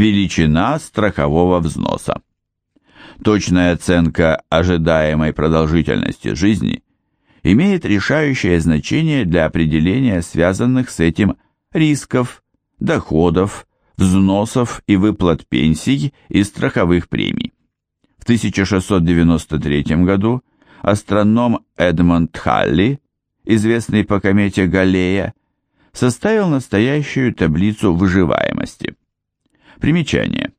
Величина страхового взноса. Точная оценка ожидаемой продолжительности жизни имеет решающее значение для определения связанных с этим рисков, доходов, взносов и выплат пенсий и страховых премий. В 1693 году астроном Эдмонд Халли, известный по комете Галлея, составил настоящую таблицу выживаемости. Примечание.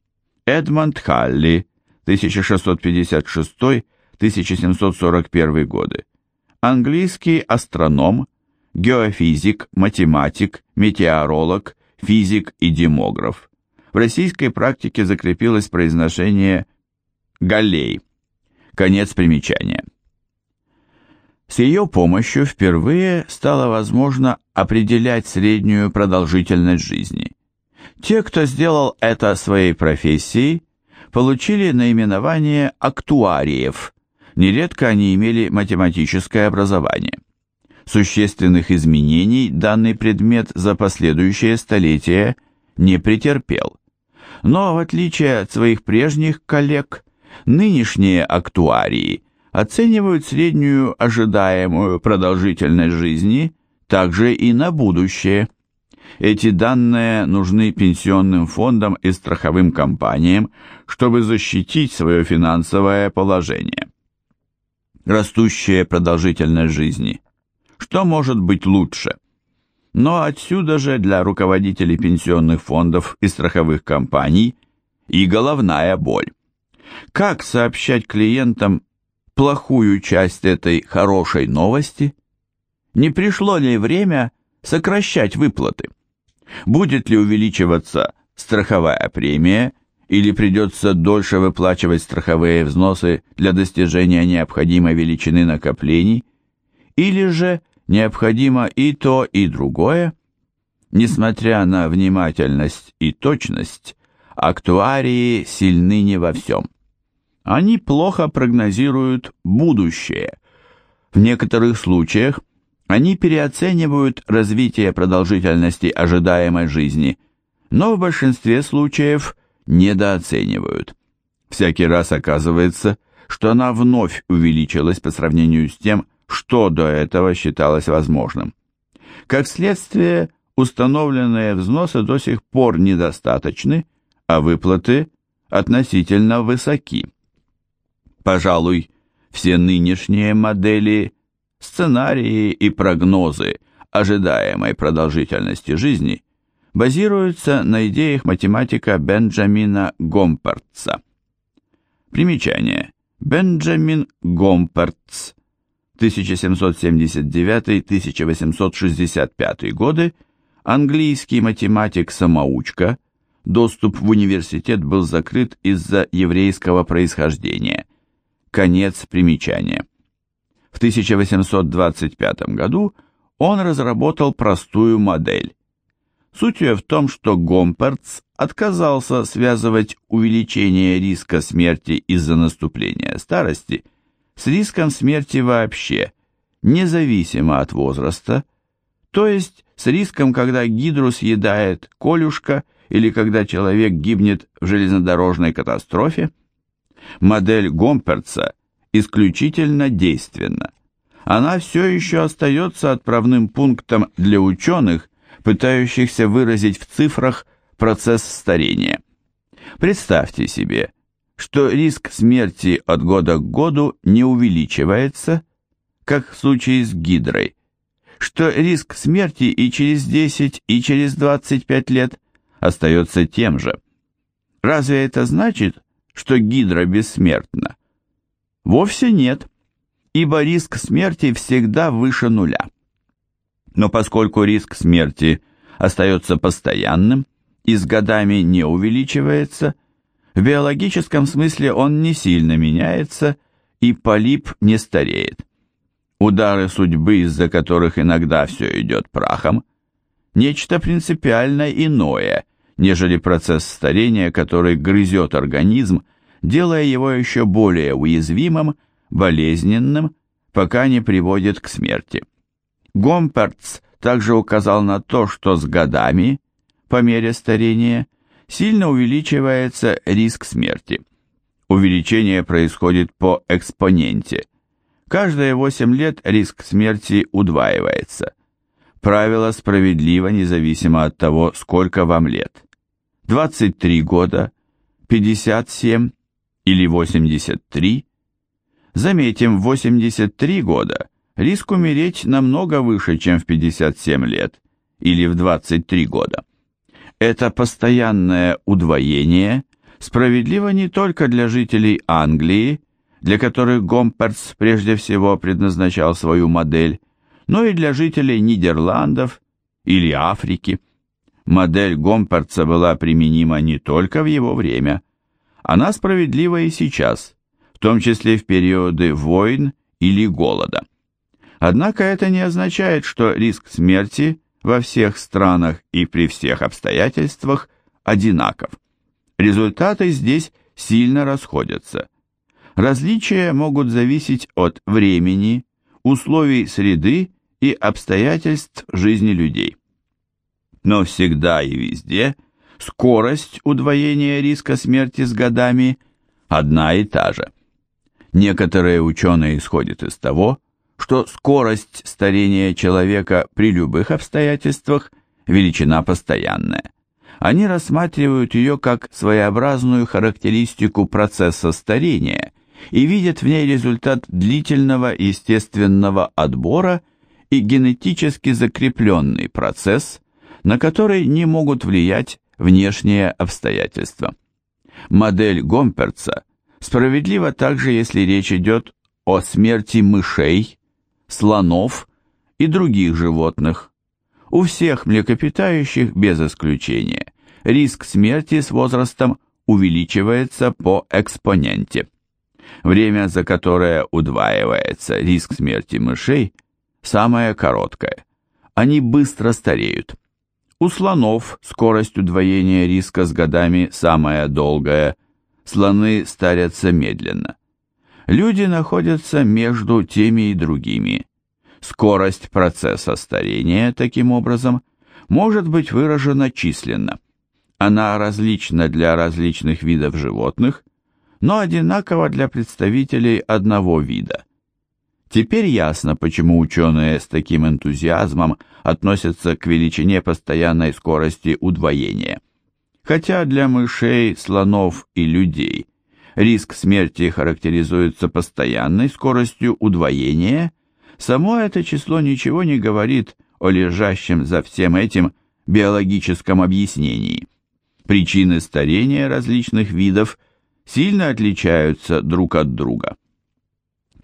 Эдмонд Халли, 1656-1741 годы. Английский астроном, геофизик, математик, метеоролог, физик и демограф. В российской практике закрепилось произношение «галлей». Конец примечания. С ее помощью впервые стало возможно определять среднюю продолжительность жизни. Те, кто сделал это своей профессией, получили наименование актуариев, нередко они имели математическое образование. Существенных изменений данный предмет за последующее столетие не претерпел. Но в отличие от своих прежних коллег, нынешние актуарии оценивают среднюю ожидаемую продолжительность жизни также и на будущее. Эти данные нужны пенсионным фондам и страховым компаниям, чтобы защитить свое финансовое положение. Растущая продолжительность жизни. Что может быть лучше? Но отсюда же для руководителей пенсионных фондов и страховых компаний и головная боль. Как сообщать клиентам плохую часть этой хорошей новости? Не пришло ли время сокращать выплаты? Будет ли увеличиваться страховая премия или придется дольше выплачивать страховые взносы для достижения необходимой величины накоплений, или же необходимо и то, и другое? Несмотря на внимательность и точность, актуарии сильны не во всем. Они плохо прогнозируют будущее. В некоторых случаях они переоценивают развитие продолжительности ожидаемой жизни, но в большинстве случаев недооценивают. Всякий раз оказывается, что она вновь увеличилась по сравнению с тем, что до этого считалось возможным. Как следствие, установленные взносы до сих пор недостаточны, а выплаты относительно высоки. Пожалуй, все нынешние модели Сценарии и прогнозы ожидаемой продолжительности жизни базируются на идеях математика Бенджамина Гомпертса. Примечание. Бенджамин Гомпертс 1779-1865 годы, английский математик-самоучка, доступ в университет был закрыт из-за еврейского происхождения. Конец примечания. В 1825 году он разработал простую модель. Суть ее в том, что Гомпертс отказался связывать увеличение риска смерти из-за наступления старости с риском смерти вообще, независимо от возраста, то есть с риском, когда гидру съедает колюшка или когда человек гибнет в железнодорожной катастрофе. Модель Гомпертса исключительно действенна. Она все еще остается отправным пунктом для ученых, пытающихся выразить в цифрах процесс старения. Представьте себе, что риск смерти от года к году не увеличивается, как в случае с гидрой, что риск смерти и через 10, и через 25 лет остается тем же. Разве это значит, что гидра бессмертна? Вовсе нет, ибо риск смерти всегда выше нуля. Но поскольку риск смерти остается постоянным и с годами не увеличивается, в биологическом смысле он не сильно меняется и полип не стареет. Удары судьбы, из-за которых иногда все идет прахом, нечто принципиально иное, нежели процесс старения, который грызет организм делая его еще более уязвимым, болезненным, пока не приводит к смерти. Гомпертс также указал на то, что с годами, по мере старения, сильно увеличивается риск смерти. Увеличение происходит по экспоненте. Каждые 8 лет риск смерти удваивается. Правило справедливо независимо от того, сколько вам лет. 23 года, 57 или 83. Заметим, в 83 года риск умереть намного выше, чем в 57 лет или в 23 года. Это постоянное удвоение справедливо не только для жителей Англии, для которых Гомперц прежде всего предназначал свою модель, но и для жителей Нидерландов или Африки. Модель Гомперца была применима не только в его время, она справедлива и сейчас, в том числе в периоды войн или голода. Однако это не означает, что риск смерти во всех странах и при всех обстоятельствах одинаков. Результаты здесь сильно расходятся. Различия могут зависеть от времени, условий среды и обстоятельств жизни людей. Но всегда и везде скорость удвоения риска смерти с годами одна и та же. Некоторые ученые исходят из того, что скорость старения человека при любых обстоятельствах – величина постоянная. Они рассматривают ее как своеобразную характеристику процесса старения и видят в ней результат длительного естественного отбора и генетически закрепленный процесс, на который не могут влиять внешние обстоятельства. Модель Гомперца справедлива также, если речь идет о смерти мышей, слонов и других животных. У всех млекопитающих без исключения риск смерти с возрастом увеличивается по экспоненте. Время, за которое удваивается риск смерти мышей, самое короткое. Они быстро стареют. У слонов скорость удвоения риска с годами самая долгая, слоны старятся медленно. Люди находятся между теми и другими. Скорость процесса старения, таким образом, может быть выражена численно. Она различна для различных видов животных, но одинакова для представителей одного вида. Теперь ясно, почему ученые с таким энтузиазмом относятся к величине постоянной скорости удвоения. Хотя для мышей, слонов и людей риск смерти характеризуется постоянной скоростью удвоения, само это число ничего не говорит о лежащем за всем этим биологическом объяснении. Причины старения различных видов сильно отличаются друг от друга.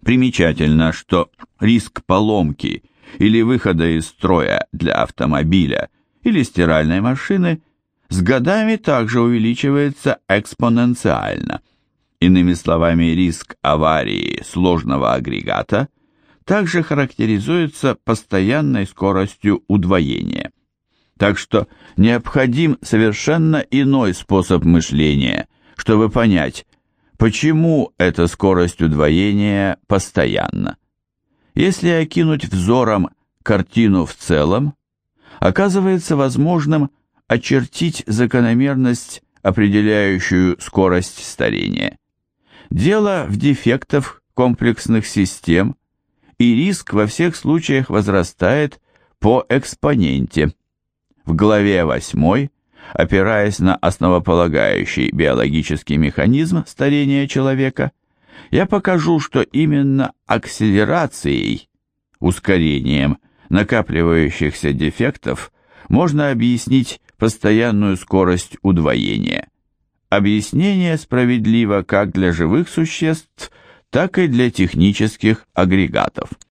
Примечательно, что риск поломки или выхода из строя для автомобиля или стиральной машины с годами также увеличивается экспоненциально. Иными словами, риск аварии сложного агрегата также характеризуется постоянной скоростью удвоения. Так что необходим совершенно иной способ мышления, чтобы понять, почему эта скорость удвоения постоянна. Если окинуть взором картину в целом, оказывается возможным очертить закономерность, определяющую скорость старения. Дело в дефектах комплексных систем, и риск во всех случаях возрастает по экспоненте. В главе 8, опираясь на основополагающий биологический механизм старения человека, я покажу, что именно акселерацией, ускорением накапливающихся дефектов можно объяснить постоянную скорость удвоения. Объяснение справедливо как для живых существ, так и для технических агрегатов.